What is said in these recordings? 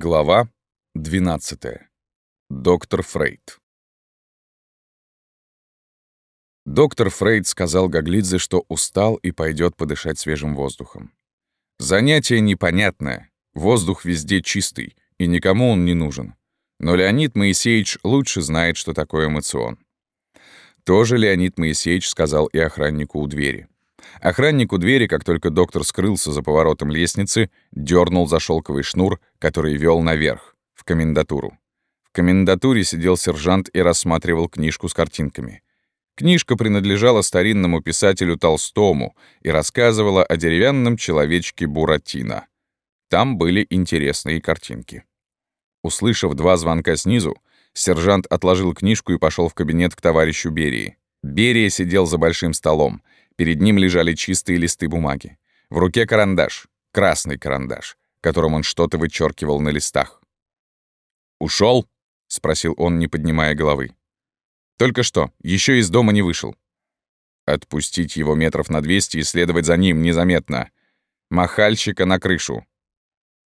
Глава 12. Доктор Фрейд. Доктор Фрейд сказал Гаглидзе, что устал и пойдет подышать свежим воздухом. Занятие непонятное, воздух везде чистый, и никому он не нужен. Но Леонид Моисеевич лучше знает, что такое эмоцион. Тоже Леонид Моисеевич сказал и охраннику у двери. Охранник у двери, как только доктор скрылся за поворотом лестницы, дернул за шелковый шнур, который вел наверх, в комендатуру. В комендатуре сидел сержант и рассматривал книжку с картинками. Книжка принадлежала старинному писателю Толстому и рассказывала о деревянном человечке Буратино. Там были интересные картинки. Услышав два звонка снизу, сержант отложил книжку и пошел в кабинет к товарищу Берии. Берия сидел за большим столом — Перед ним лежали чистые листы бумаги. В руке карандаш, красный карандаш, которым он что-то вычеркивал на листах. Ушел? спросил он, не поднимая головы. «Только что, еще из дома не вышел». «Отпустить его метров на двести и следовать за ним незаметно. Махальщика на крышу».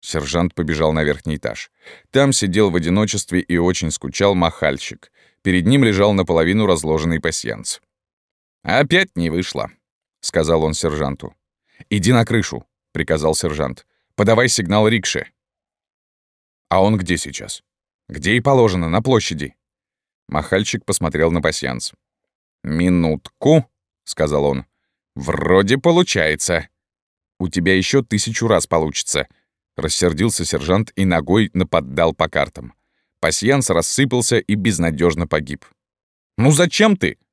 Сержант побежал на верхний этаж. Там сидел в одиночестве и очень скучал махальщик. Перед ним лежал наполовину разложенный пасьянц. «Опять не вышло», — сказал он сержанту. «Иди на крышу», — приказал сержант. «Подавай сигнал рикше». «А он где сейчас?» «Где и положено, на площади». Махальчик посмотрел на пасьянс. «Минутку», — сказал он. «Вроде получается». «У тебя еще тысячу раз получится», — рассердился сержант и ногой наподдал по картам. Пасьянс рассыпался и безнадежно погиб. «Ну зачем ты?» —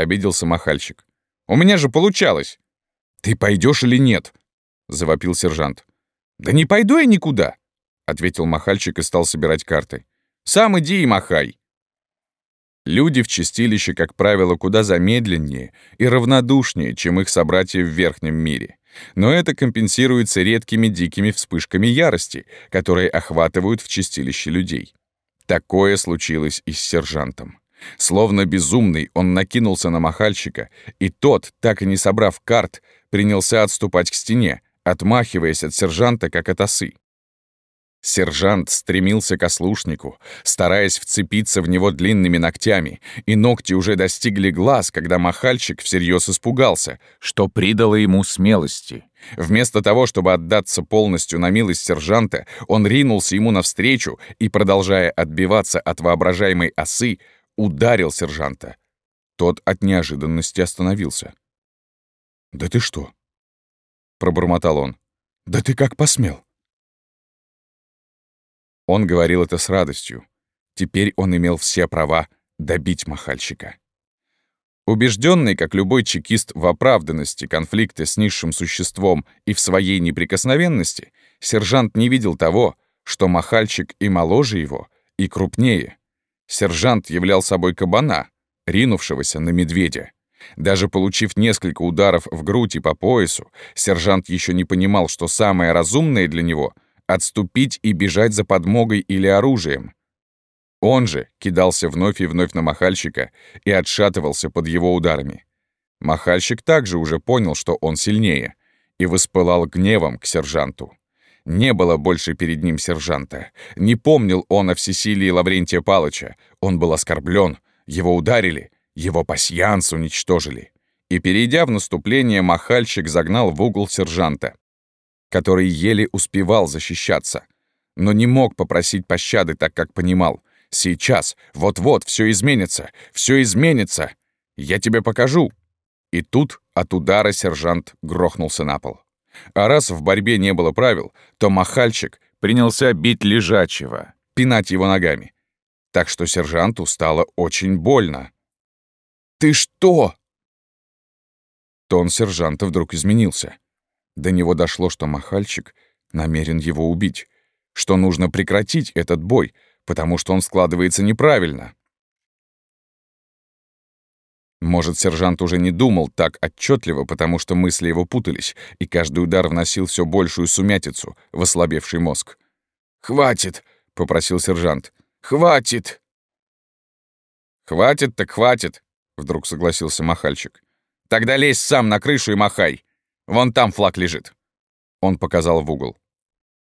обиделся махальщик. «У меня же получалось!» «Ты пойдешь или нет?» — завопил сержант. «Да не пойду я никуда!» — ответил махальщик и стал собирать карты. «Сам иди и махай!» Люди в чистилище, как правило, куда замедленнее и равнодушнее, чем их собратья в верхнем мире. Но это компенсируется редкими дикими вспышками ярости, которые охватывают в чистилище людей. Такое случилось и с сержантом. Словно безумный, он накинулся на махальщика, и тот, так и не собрав карт, принялся отступать к стене, отмахиваясь от сержанта, как от осы. Сержант стремился к ослушнику, стараясь вцепиться в него длинными ногтями, и ногти уже достигли глаз, когда махальщик всерьез испугался, что придало ему смелости. Вместо того, чтобы отдаться полностью на милость сержанта, он ринулся ему навстречу и, продолжая отбиваться от воображаемой осы, ударил сержанта. Тот от неожиданности остановился. «Да ты что?» — пробормотал он. «Да ты как посмел?» Он говорил это с радостью. Теперь он имел все права добить махальщика. Убежденный, как любой чекист, в оправданности конфликта с низшим существом и в своей неприкосновенности, сержант не видел того, что махальщик и моложе его, и крупнее, Сержант являл собой кабана, ринувшегося на медведя. Даже получив несколько ударов в грудь и по поясу, сержант еще не понимал, что самое разумное для него — отступить и бежать за подмогой или оружием. Он же кидался вновь и вновь на махальщика и отшатывался под его ударами. Махальщик также уже понял, что он сильнее, и воспылал гневом к сержанту. Не было больше перед ним сержанта. Не помнил он о всесилии Лаврентия Палыча. Он был оскорблен, его ударили, его пасьянс уничтожили. И, перейдя в наступление, махальщик загнал в угол сержанта, который еле успевал защищаться, но не мог попросить пощады, так как понимал. Сейчас, вот-вот, все изменится, все изменится. Я тебе покажу. И тут от удара сержант грохнулся на пол. А раз в борьбе не было правил, то махальчик принялся бить лежачего, пинать его ногами. Так что сержанту стало очень больно. «Ты что?» Тон сержанта вдруг изменился. До него дошло, что махальчик намерен его убить, что нужно прекратить этот бой, потому что он складывается неправильно. Может, сержант уже не думал так отчетливо, потому что мысли его путались, и каждый удар вносил все большую сумятицу в ослабевший мозг. «Хватит!» — попросил сержант. «Хватит!» «Хватит так хватит!» — вдруг согласился махальчик. «Тогда лезь сам на крышу и махай. Вон там флаг лежит». Он показал в угол.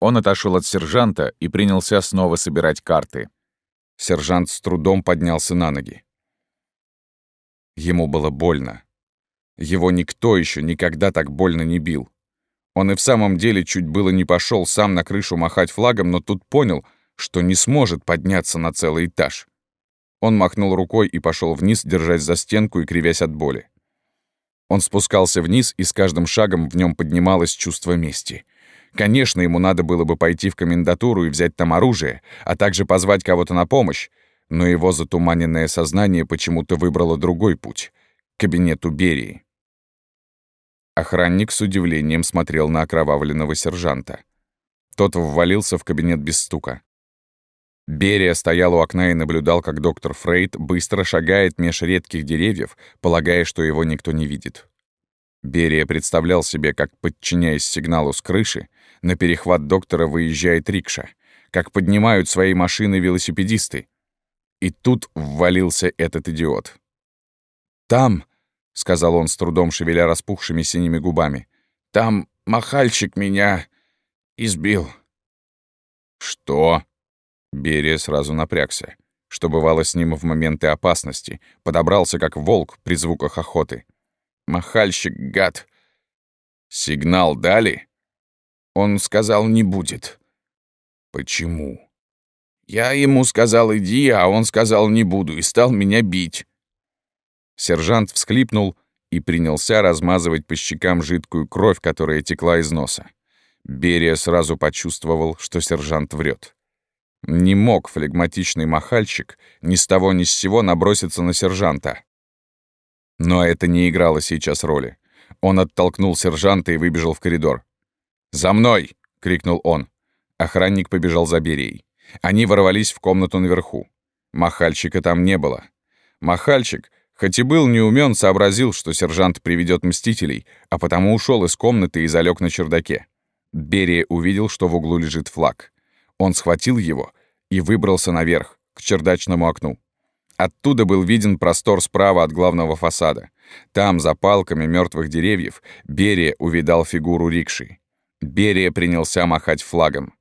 Он отошел от сержанта и принялся снова собирать карты. Сержант с трудом поднялся на ноги. Ему было больно. Его никто еще никогда так больно не бил. Он и в самом деле чуть было не пошел сам на крышу махать флагом, но тут понял, что не сможет подняться на целый этаж. Он махнул рукой и пошел вниз, держась за стенку и кривясь от боли. Он спускался вниз, и с каждым шагом в нем поднималось чувство мести. Конечно, ему надо было бы пойти в комендатуру и взять там оружие, а также позвать кого-то на помощь, но его затуманенное сознание почему-то выбрало другой путь — к кабинету Берии. Охранник с удивлением смотрел на окровавленного сержанта. Тот ввалился в кабинет без стука. Берия стоял у окна и наблюдал, как доктор Фрейд быстро шагает меж редких деревьев, полагая, что его никто не видит. Берия представлял себе, как, подчиняясь сигналу с крыши, на перехват доктора выезжает рикша, как поднимают свои машины велосипедисты. И тут ввалился этот идиот. «Там», — сказал он с трудом, шевеля распухшими синими губами. «Там махальщик меня избил». «Что?» Берия сразу напрягся, что бывало с ним в моменты опасности, подобрался как волк при звуках охоты. «Махальщик, гад!» «Сигнал дали?» Он сказал, не будет. «Почему?» «Я ему сказал, иди, а он сказал, не буду, и стал меня бить». Сержант всхлипнул и принялся размазывать по щекам жидкую кровь, которая текла из носа. Берия сразу почувствовал, что сержант врет. Не мог флегматичный махальщик ни с того ни с сего наброситься на сержанта. Но это не играло сейчас роли. Он оттолкнул сержанта и выбежал в коридор. «За мной!» — крикнул он. Охранник побежал за Берией. Они ворвались в комнату наверху. Махальщика там не было. Махальщик Хоть и был неумен, сообразил, что сержант приведет мстителей, а потому ушел из комнаты и залег на чердаке. Берия увидел, что в углу лежит флаг. Он схватил его и выбрался наверх, к чердачному окну. Оттуда был виден простор справа от главного фасада. Там, за палками мертвых деревьев, Берия увидал фигуру рикши. Берия принялся махать флагом.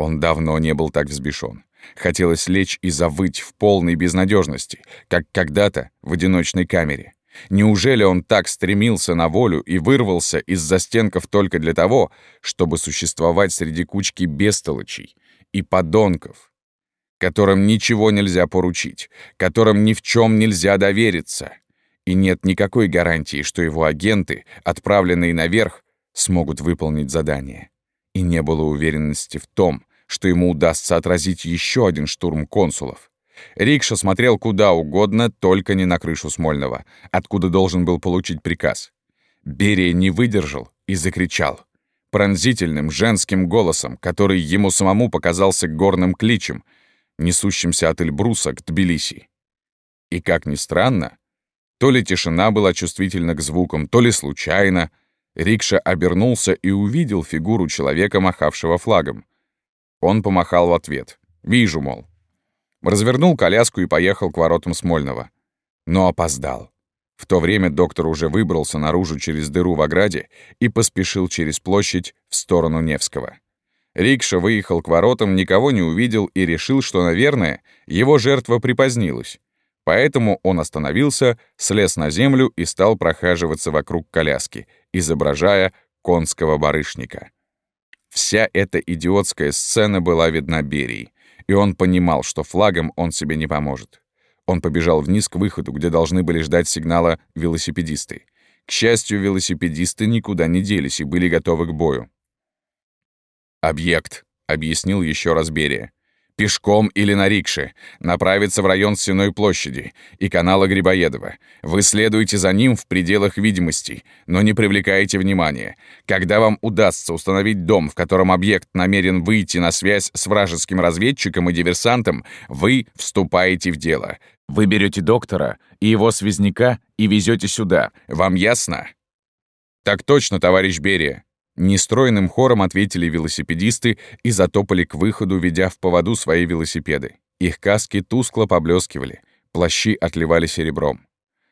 Он давно не был так взбешен. Хотелось лечь и завыть в полной безнадежности, как когда-то в одиночной камере. Неужели он так стремился на волю и вырвался из застенков только для того, чтобы существовать среди кучки бестолочей и подонков, которым ничего нельзя поручить, которым ни в чем нельзя довериться, и нет никакой гарантии, что его агенты, отправленные наверх, смогут выполнить задание. И не было уверенности в том, что ему удастся отразить еще один штурм консулов. Рикша смотрел куда угодно, только не на крышу Смольного, откуда должен был получить приказ. Берия не выдержал и закричал. Пронзительным женским голосом, который ему самому показался горным кличем, несущимся от Эльбруса к Тбилиси. И как ни странно, то ли тишина была чувствительна к звукам, то ли случайно, Рикша обернулся и увидел фигуру человека, махавшего флагом. Он помахал в ответ. «Вижу, мол». Развернул коляску и поехал к воротам Смольного. Но опоздал. В то время доктор уже выбрался наружу через дыру в ограде и поспешил через площадь в сторону Невского. Рикша выехал к воротам, никого не увидел и решил, что, наверное, его жертва припозднилась. Поэтому он остановился, слез на землю и стал прохаживаться вокруг коляски, изображая конского барышника. Вся эта идиотская сцена была видна Берии, и он понимал, что флагом он себе не поможет. Он побежал вниз к выходу, где должны были ждать сигнала велосипедисты. К счастью, велосипедисты никуда не делись и были готовы к бою. «Объект», — объяснил еще раз Берия пешком или на рикше, направиться в район Сеной площади и канала Грибоедова. Вы следуете за ним в пределах видимости, но не привлекаете внимания. Когда вам удастся установить дом, в котором объект намерен выйти на связь с вражеским разведчиком и диверсантом, вы вступаете в дело. Вы берете доктора и его связняка и везете сюда. Вам ясно? Так точно, товарищ Берия. Нестройным хором ответили велосипедисты и затопали к выходу, ведя в поводу свои велосипеды. Их каски тускло поблескивали, плащи отливали серебром.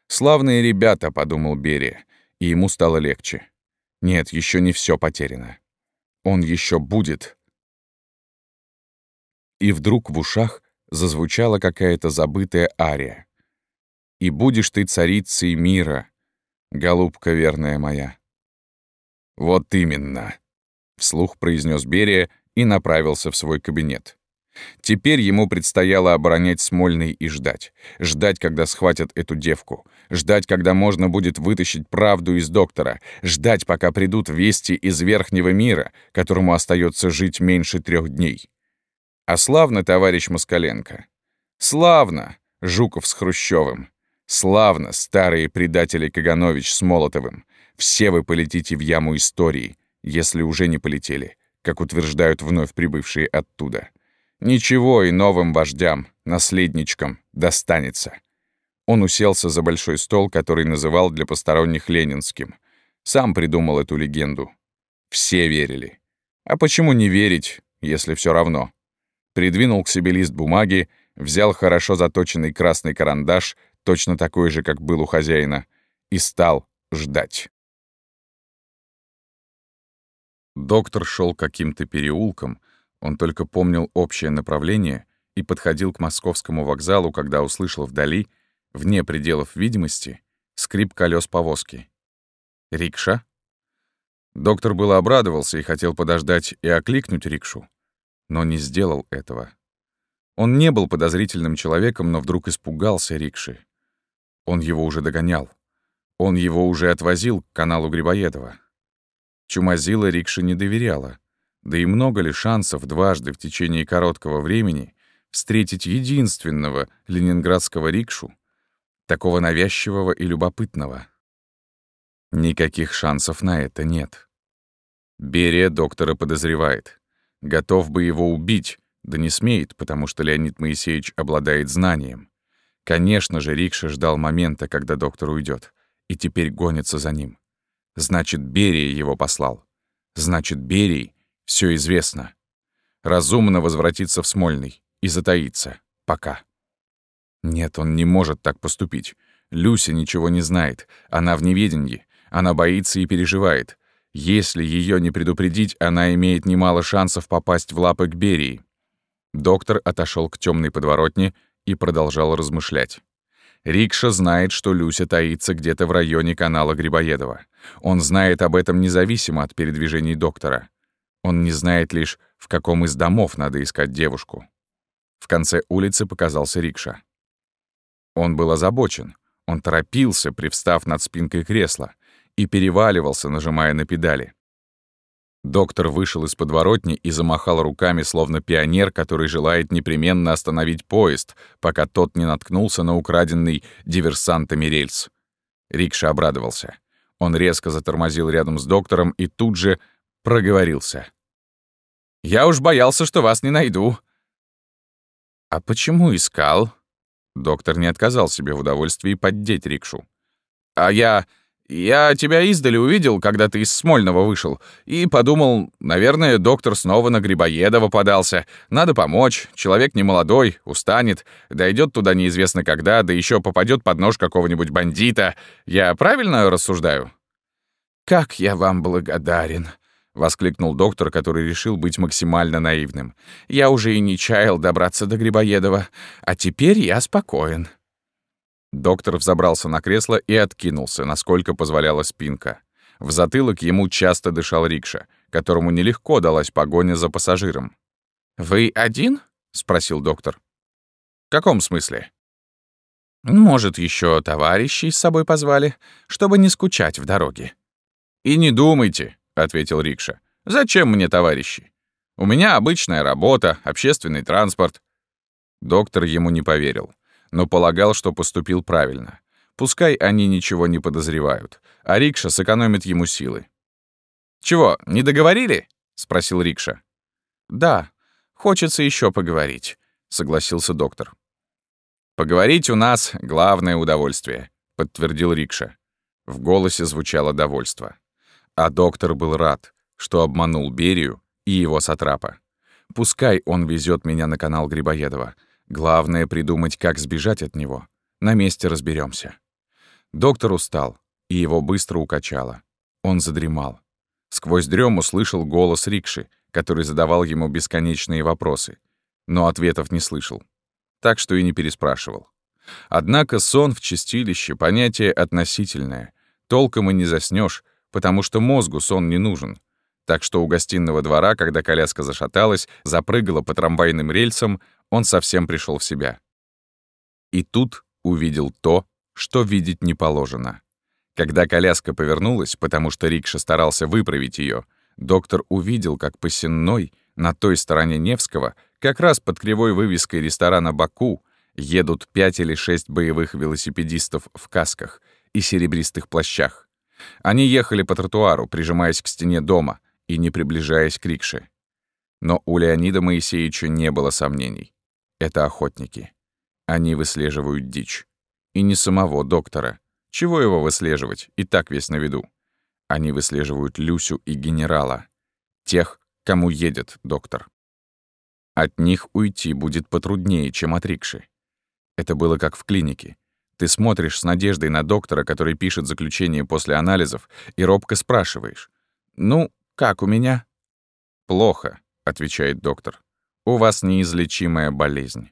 «Славные ребята», — подумал Берия, и ему стало легче. Нет, еще не все потеряно. Он еще будет И вдруг в ушах зазвучала какая-то забытая ария. «И будешь ты царицей мира, голубка верная моя». «Вот именно», — вслух произнес Берия и направился в свой кабинет. Теперь ему предстояло оборонять Смольный и ждать. Ждать, когда схватят эту девку. Ждать, когда можно будет вытащить правду из доктора. Ждать, пока придут вести из верхнего мира, которому остается жить меньше трех дней. А славно, товарищ Москаленко. Славно, Жуков с Хрущевым. Славно, старые предатели Каганович с Молотовым. Все вы полетите в яму истории, если уже не полетели, как утверждают вновь прибывшие оттуда. Ничего и новым вождям, наследничкам достанется. Он уселся за большой стол, который называл для посторонних ленинским. Сам придумал эту легенду. Все верили. А почему не верить, если все равно? Придвинул к себе лист бумаги, взял хорошо заточенный красный карандаш, точно такой же, как был у хозяина, и стал ждать. Доктор шел каким-то переулком, он только помнил общее направление и подходил к московскому вокзалу, когда услышал вдали, вне пределов видимости, скрип колес повозки. «Рикша?» Доктор было обрадовался и хотел подождать и окликнуть рикшу, но не сделал этого. Он не был подозрительным человеком, но вдруг испугался рикши. Он его уже догонял. Он его уже отвозил к каналу Грибоедова. Чумазила рикши не доверяла. Да и много ли шансов дважды в течение короткого времени встретить единственного ленинградского рикшу, такого навязчивого и любопытного? Никаких шансов на это нет. Берия доктора подозревает. Готов бы его убить, да не смеет, потому что Леонид Моисеевич обладает знанием. Конечно же, Рикша ждал момента, когда доктор уйдет, и теперь гонится за ним. Значит, Берия его послал. Значит, Берий все известно. Разумно возвратиться в Смольный и затаиться. Пока. Нет, он не может так поступить. Люся ничего не знает. Она в неведении. Она боится и переживает. Если ее не предупредить, она имеет немало шансов попасть в лапы к Берии. Доктор отошел к темной подворотне и продолжал размышлять. Рикша знает, что Люся таится где-то в районе канала Грибоедова. Он знает об этом независимо от передвижений доктора. Он не знает лишь, в каком из домов надо искать девушку. В конце улицы показался рикша. Он был озабочен. Он торопился, привстав над спинкой кресла, и переваливался, нажимая на педали. Доктор вышел из подворотни и замахал руками, словно пионер, который желает непременно остановить поезд, пока тот не наткнулся на украденный диверсантами рельс. Рикша обрадовался. Он резко затормозил рядом с доктором и тут же проговорился. «Я уж боялся, что вас не найду». «А почему искал?» Доктор не отказал себе в удовольствии поддеть рикшу. «А я... я тебя издали увидел, когда ты из Смольного вышел, и подумал, наверное, доктор снова на Грибоедова подался. Надо помочь, человек не молодой, устанет, дойдет туда неизвестно когда, да еще попадет под нож какого-нибудь бандита. Я правильно рассуждаю?» «Как я вам благодарен!» воскликнул доктор, который решил быть максимально наивным. «Я уже и не чаял добраться до Грибоедова, а теперь я спокоен». Доктор взобрался на кресло и откинулся, насколько позволяла спинка. В затылок ему часто дышал рикша, которому нелегко далась погоня за пассажиром. «Вы один?» — спросил доктор. «В каком смысле?» «Может, еще товарищей с собой позвали, чтобы не скучать в дороге». «И не думайте», ответил Рикша. «Зачем мне товарищи? У меня обычная работа, общественный транспорт». Доктор ему не поверил, но полагал, что поступил правильно. Пускай они ничего не подозревают, а Рикша сэкономит ему силы. «Чего, не договорили?» — спросил Рикша. «Да, хочется еще поговорить», — согласился доктор. «Поговорить у нас — главное удовольствие», — подтвердил Рикша. В голосе звучало довольство. А доктор был рад, что обманул Берию и его сатрапа. Пускай он везет меня на канал Грибоедова. Главное — придумать, как сбежать от него. На месте разберемся. Доктор устал, и его быстро укачало. Он задремал. Сквозь дрему слышал голос рикши, который задавал ему бесконечные вопросы. но ответов не слышал. Так что и не переспрашивал. Однако сон в чистилище — понятие относительное. Толком и не заснешь, потому что мозгу сон не нужен. Так что у гостиного двора, когда коляска зашаталась, запрыгала по трамвайным рельсам, он совсем пришел в себя. И тут увидел то, что видеть не положено. Когда коляска повернулась, потому что Рикша старался выправить ее, доктор увидел, как по Сенной, на той стороне Невского, как раз под кривой вывеской ресторана «Баку», едут пять или шесть боевых велосипедистов в касках и серебристых плащах. Они ехали по тротуару, прижимаясь к стене дома и не приближаясь к Рикше. Но у Леонида Моисеевича не было сомнений. Это охотники. Они выслеживают дичь. И не самого доктора. Чего его выслеживать? И так весь на виду. Они выслеживают Люсю и генерала. Тех, кому едет доктор. От них уйти будет потруднее, чем от Рикши. Это было как в клинике. Ты смотришь с надеждой на доктора, который пишет заключение после анализов, и робко спрашиваешь. «Ну, как у меня?» «Плохо», — отвечает доктор. «У вас неизлечимая болезнь».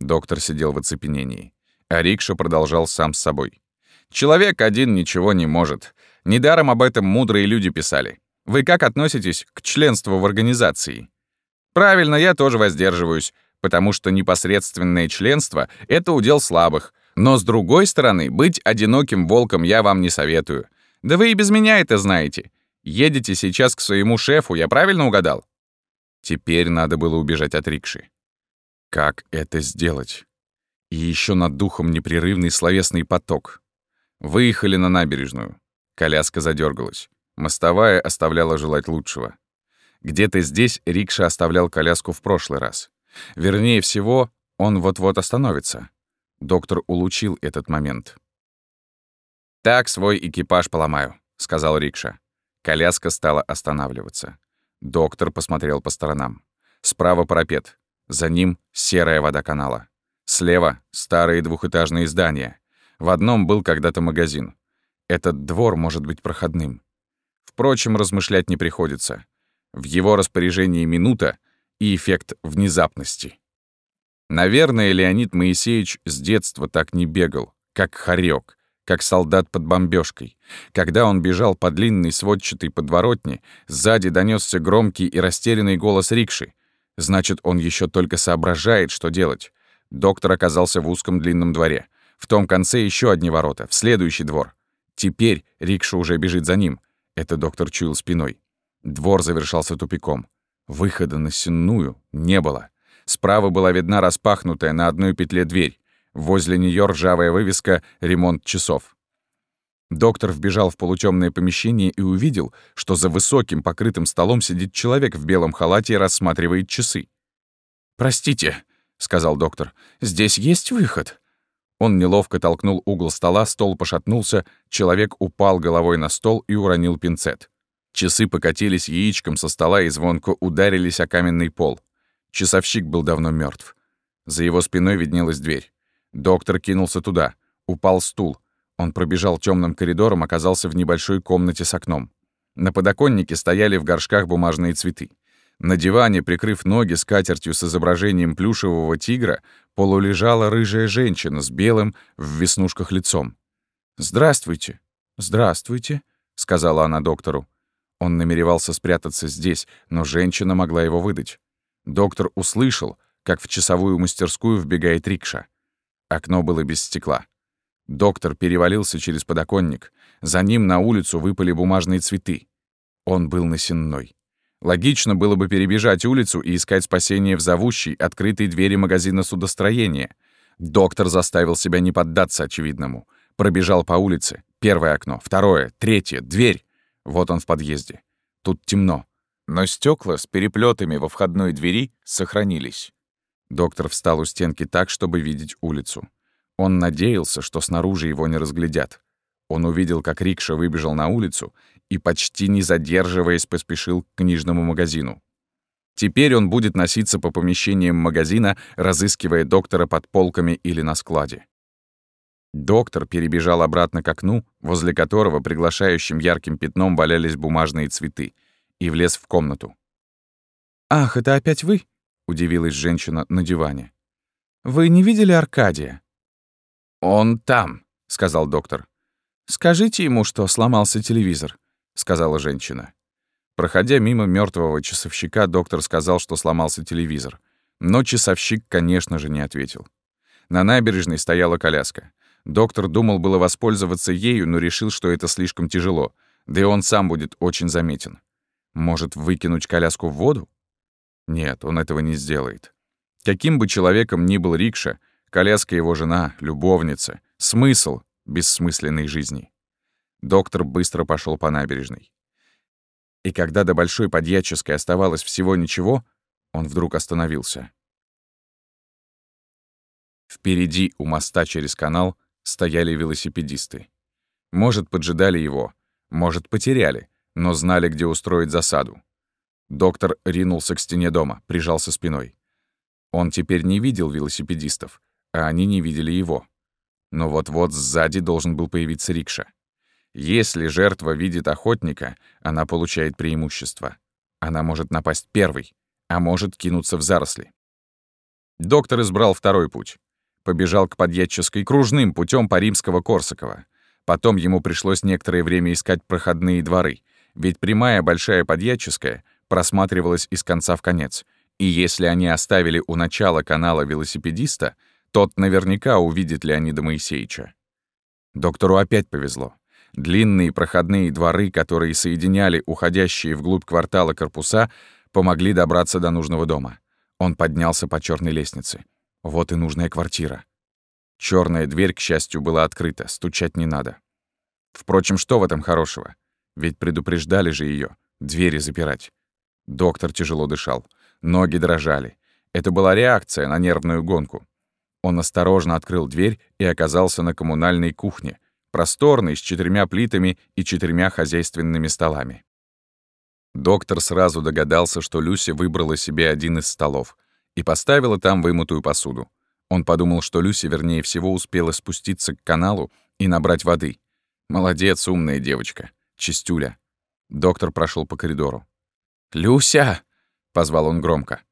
Доктор сидел в оцепенении, а Рикша продолжал сам с собой. «Человек один ничего не может. Недаром об этом мудрые люди писали. Вы как относитесь к членству в организации?» «Правильно, я тоже воздерживаюсь потому что непосредственное членство — это удел слабых. Но, с другой стороны, быть одиноким волком я вам не советую. Да вы и без меня это знаете. Едете сейчас к своему шефу, я правильно угадал? Теперь надо было убежать от рикши. Как это сделать? И еще над духом непрерывный словесный поток. Выехали на набережную. Коляска задергалась. Мостовая оставляла желать лучшего. Где-то здесь рикша оставлял коляску в прошлый раз. Вернее всего, он вот-вот остановится. Доктор улучил этот момент. «Так свой экипаж поломаю», — сказал Рикша. Коляска стала останавливаться. Доктор посмотрел по сторонам. Справа парапет. За ним серая вода канала. Слева — старые двухэтажные здания. В одном был когда-то магазин. Этот двор может быть проходным. Впрочем, размышлять не приходится. В его распоряжении минута, и эффект внезапности. Наверное, Леонид Моисеевич с детства так не бегал, как хорек, как солдат под бомбежкой. Когда он бежал по длинной сводчатой подворотне, сзади донесся громкий и растерянный голос рикши. Значит, он еще только соображает, что делать. Доктор оказался в узком длинном дворе. В том конце еще одни ворота, в следующий двор. Теперь рикша уже бежит за ним. Это доктор чуял спиной. Двор завершался тупиком. Выхода на сенную не было. Справа была видна распахнутая на одной петле дверь. Возле нее ржавая вывеска «Ремонт часов». Доктор вбежал в полутемное помещение и увидел, что за высоким покрытым столом сидит человек в белом халате и рассматривает часы. «Простите», — сказал доктор, — «здесь есть выход?» Он неловко толкнул угол стола, стол пошатнулся, человек упал головой на стол и уронил пинцет. Часы покатились яичком со стола и звонко ударились о каменный пол. Часовщик был давно мертв. За его спиной виднелась дверь. Доктор кинулся туда. Упал стул. Он пробежал темным коридором, оказался в небольшой комнате с окном. На подоконнике стояли в горшках бумажные цветы. На диване, прикрыв ноги скатертью с изображением плюшевого тигра, полулежала рыжая женщина с белым в веснушках лицом. «Здравствуйте, здравствуйте», — сказала она доктору. Он намеревался спрятаться здесь, но женщина могла его выдать. Доктор услышал, как в часовую мастерскую вбегает рикша. Окно было без стекла. Доктор перевалился через подоконник. За ним на улицу выпали бумажные цветы. Он был на сенной. Логично было бы перебежать улицу и искать спасение в зовущей, открытой двери магазина судостроения. Доктор заставил себя не поддаться очевидному. Пробежал по улице. Первое окно, второе, третье, дверь. Вот он в подъезде. Тут темно. Но стекла с переплетами во входной двери сохранились. Доктор встал у стенки так, чтобы видеть улицу. Он надеялся, что снаружи его не разглядят. Он увидел, как рикша выбежал на улицу и, почти не задерживаясь, поспешил к книжному магазину. Теперь он будет носиться по помещениям магазина, разыскивая доктора под полками или на складе. Доктор перебежал обратно к окну, возле которого приглашающим ярким пятном валялись бумажные цветы, и влез в комнату. «Ах, это опять вы?» — удивилась женщина на диване. «Вы не видели Аркадия?» «Он там», — сказал доктор. «Скажите ему, что сломался телевизор», — сказала женщина. Проходя мимо мертвого часовщика, доктор сказал, что сломался телевизор. Но часовщик, конечно же, не ответил. На набережной стояла коляска. Доктор думал было воспользоваться ею, но решил, что это слишком тяжело, да и он сам будет очень заметен. Может, выкинуть коляску в воду? Нет, он этого не сделает. Каким бы человеком ни был Рикша, коляска его жена, любовница, смысл бессмысленной жизни. Доктор быстро пошел по набережной. И когда до Большой Подьяческой оставалось всего ничего, он вдруг остановился. Впереди, у моста через канал, стояли велосипедисты. Может, поджидали его, может, потеряли, но знали, где устроить засаду. Доктор ринулся к стене дома, прижался спиной. Он теперь не видел велосипедистов, а они не видели его. Но вот-вот сзади должен был появиться рикша. Если жертва видит охотника, она получает преимущество. Она может напасть первой, а может кинуться в заросли. Доктор избрал второй путь. Побежал к Подъедческой кружным путем по Римского-Корсакова. Потом ему пришлось некоторое время искать проходные дворы, ведь прямая Большая Подъедческая просматривалась из конца в конец, и если они оставили у начала канала велосипедиста, тот наверняка увидит Леонида Моисеевича. Доктору опять повезло. Длинные проходные дворы, которые соединяли уходящие вглубь квартала корпуса, помогли добраться до нужного дома. Он поднялся по черной лестнице. Вот и нужная квартира. Черная дверь, к счастью, была открыта, стучать не надо. Впрочем, что в этом хорошего? Ведь предупреждали же ее двери запирать. Доктор тяжело дышал, ноги дрожали. Это была реакция на нервную гонку. Он осторожно открыл дверь и оказался на коммунальной кухне, просторный, с четырьмя плитами и четырьмя хозяйственными столами. Доктор сразу догадался, что Люся выбрала себе один из столов и поставила там вымытую посуду. Он подумал, что Люся, вернее всего, успела спуститься к каналу и набрать воды. Молодец, умная девочка. Чистюля. Доктор прошел по коридору. «Люся!» — позвал он громко.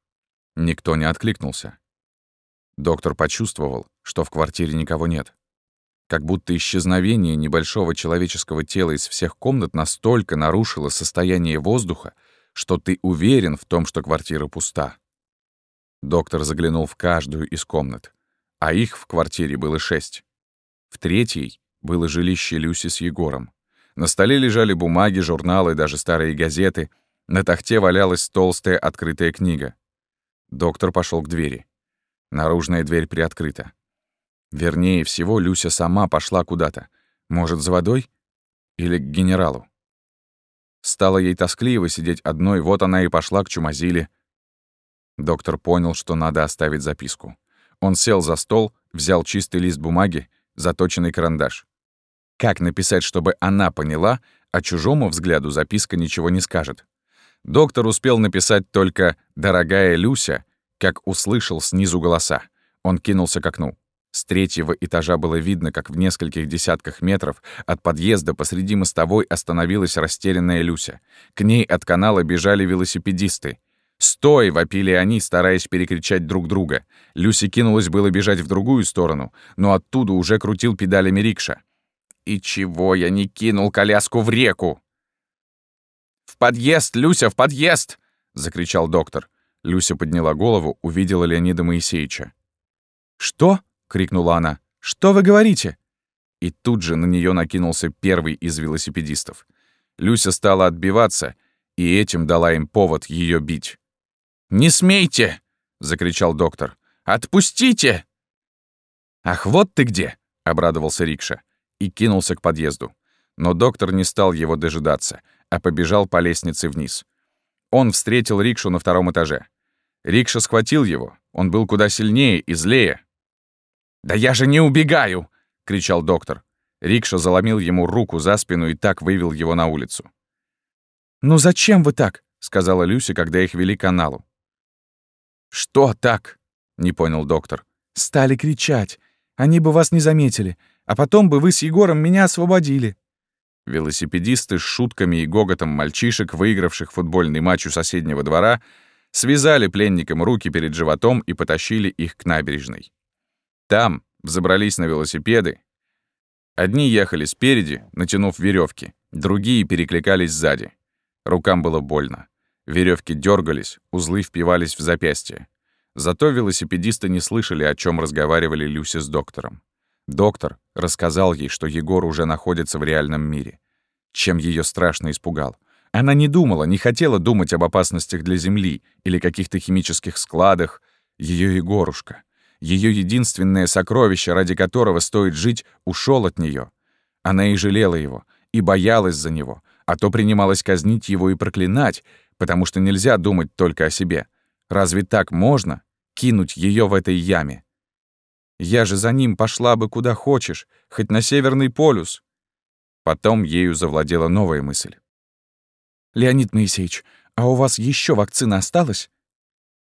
Никто не откликнулся. Доктор почувствовал, что в квартире никого нет. Как будто исчезновение небольшого человеческого тела из всех комнат настолько нарушило состояние воздуха, что ты уверен в том, что квартира пуста. Доктор заглянул в каждую из комнат, а их в квартире было шесть. В третьей было жилище Люси с Егором. На столе лежали бумаги, журналы, даже старые газеты. На тахте валялась толстая открытая книга. Доктор пошел к двери. Наружная дверь приоткрыта. Вернее всего, Люся сама пошла куда-то. Может, за водой? Или к генералу? Стало ей тоскливо сидеть одной, вот она и пошла к Чумазиле. Доктор понял, что надо оставить записку. Он сел за стол, взял чистый лист бумаги, заточенный карандаш. Как написать, чтобы она поняла, а чужому взгляду записка ничего не скажет? Доктор успел написать только «Дорогая Люся», как услышал снизу голоса. Он кинулся к окну. С третьего этажа было видно, как в нескольких десятках метров от подъезда посреди мостовой остановилась растерянная Люся. К ней от канала бежали велосипедисты. «Стой!» — вопили они, стараясь перекричать друг друга. Люся кинулась было бежать в другую сторону, но оттуда уже крутил педалями рикша. «И чего я не кинул коляску в реку?» «В подъезд, Люся, в подъезд!» — закричал доктор. Люся подняла голову, увидела Леонида Моисеевича. «Что?» — крикнула она. «Что вы говорите?» И тут же на нее накинулся первый из велосипедистов. Люся стала отбиваться, и этим дала им повод ее бить. «Не смейте!» — закричал доктор. «Отпустите!» «Ах, вот ты где!» — обрадовался Рикша и кинулся к подъезду. Но доктор не стал его дожидаться, а побежал по лестнице вниз. Он встретил Рикшу на втором этаже. Рикша схватил его, он был куда сильнее и злее, «Да я же не убегаю!» — кричал доктор. Рикша заломил ему руку за спину и так вывел его на улицу. «Ну зачем вы так?» — сказала Люся, когда их вели к каналу. «Что так?» — не понял доктор. «Стали кричать. Они бы вас не заметили. А потом бы вы с Егором меня освободили». Велосипедисты с шутками и гоготом мальчишек, выигравших футбольный матч у соседнего двора, связали пленникам руки перед животом и потащили их к набережной. Там взобрались на велосипеды. Одни ехали спереди, натянув веревки, другие перекликались сзади. Рукам было больно. Веревки дергались, узлы впивались в запястье. Зато велосипедисты не слышали, о чем разговаривали Люси с доктором. Доктор рассказал ей, что Егор уже находится в реальном мире. Чем ее страшно испугал. Она не думала, не хотела думать об опасностях для Земли или каких-то химических складах. Ее Егорушка, ее единственное сокровище, ради которого стоит жить, ушел от нее. Она и жалела его, и боялась за него, а то принималась казнить его и проклинать, потому что нельзя думать только о себе. Разве так можно кинуть ее в этой яме? Я же за ним пошла бы куда хочешь, хоть на Северный полюс. Потом ею завладела новая мысль. «Леонид Моисеевич, а у вас еще вакцина осталась?»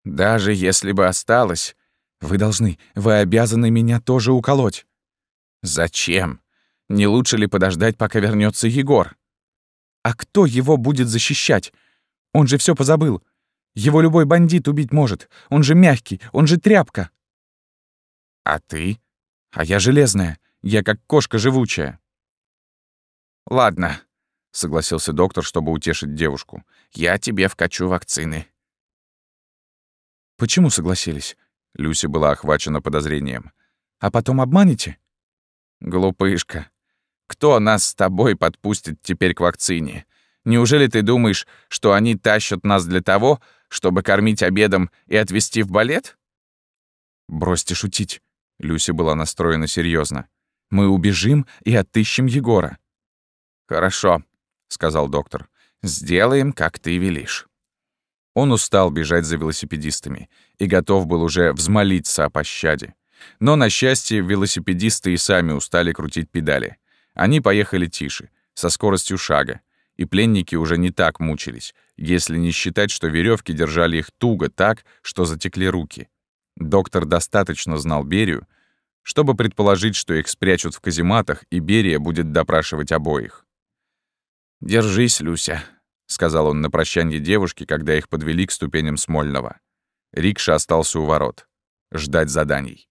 «Даже если бы осталась, вы должны, вы обязаны меня тоже уколоть». «Зачем? Не лучше ли подождать, пока вернется Егор?» «А кто его будет защищать? Он же все позабыл. Его любой бандит убить может. Он же мягкий, он же тряпка». «А ты?» «А я железная. Я как кошка живучая». «Ладно», — согласился доктор, чтобы утешить девушку. «Я тебе вкачу вакцины». «Почему согласились?» Люси была охвачена подозрением. «А потом обманете?» «Глупышка. Кто нас с тобой подпустит теперь к вакцине? Неужели ты думаешь, что они тащат нас для того, чтобы кормить обедом и отвезти в балет?» «Бросьте шутить». Люси была настроена серьезно. «Мы убежим и отыщем Егора». «Хорошо», — сказал доктор. «Сделаем, как ты велишь». Он устал бежать за велосипедистами и готов был уже взмолиться о пощаде. Но, на счастье, велосипедисты и сами устали крутить педали. Они поехали тише, со скоростью шага, и пленники уже не так мучились, если не считать, что веревки держали их туго так, что затекли руки. Доктор достаточно знал Берию, чтобы предположить, что их спрячут в казематах, и Берия будет допрашивать обоих. «Держись, Люся», — сказал он на прощанье девушке, когда их подвели к ступеням Смольного. Рикша остался у ворот. Ждать заданий.